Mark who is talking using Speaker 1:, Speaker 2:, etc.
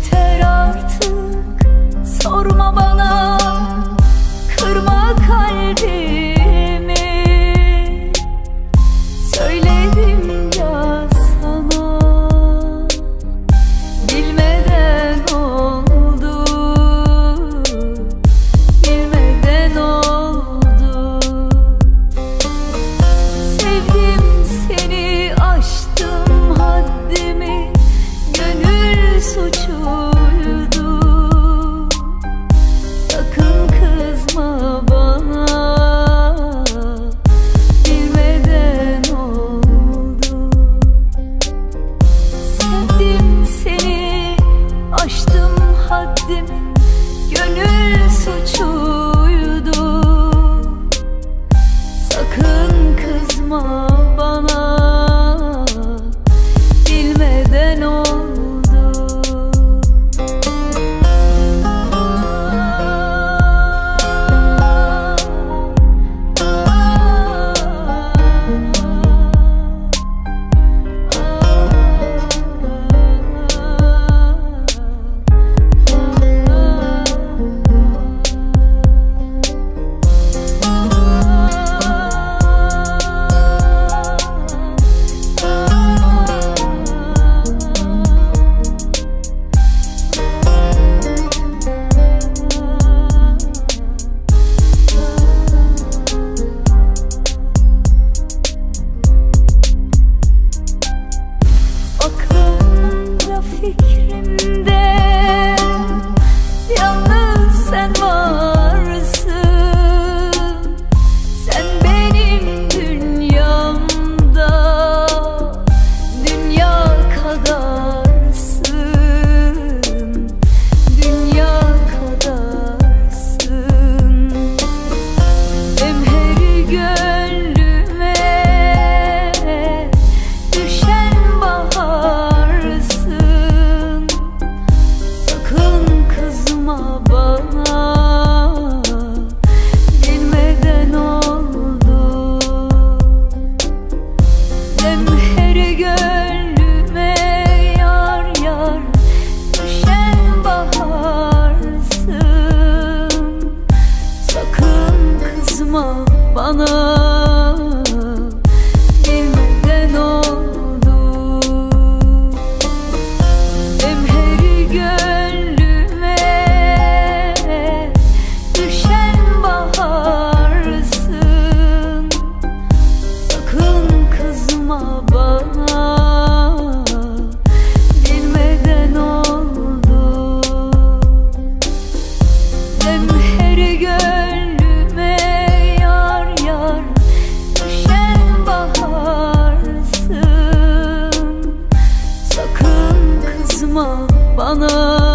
Speaker 1: Yeter artık. Sorma bana Kırma kalbimi sana Bana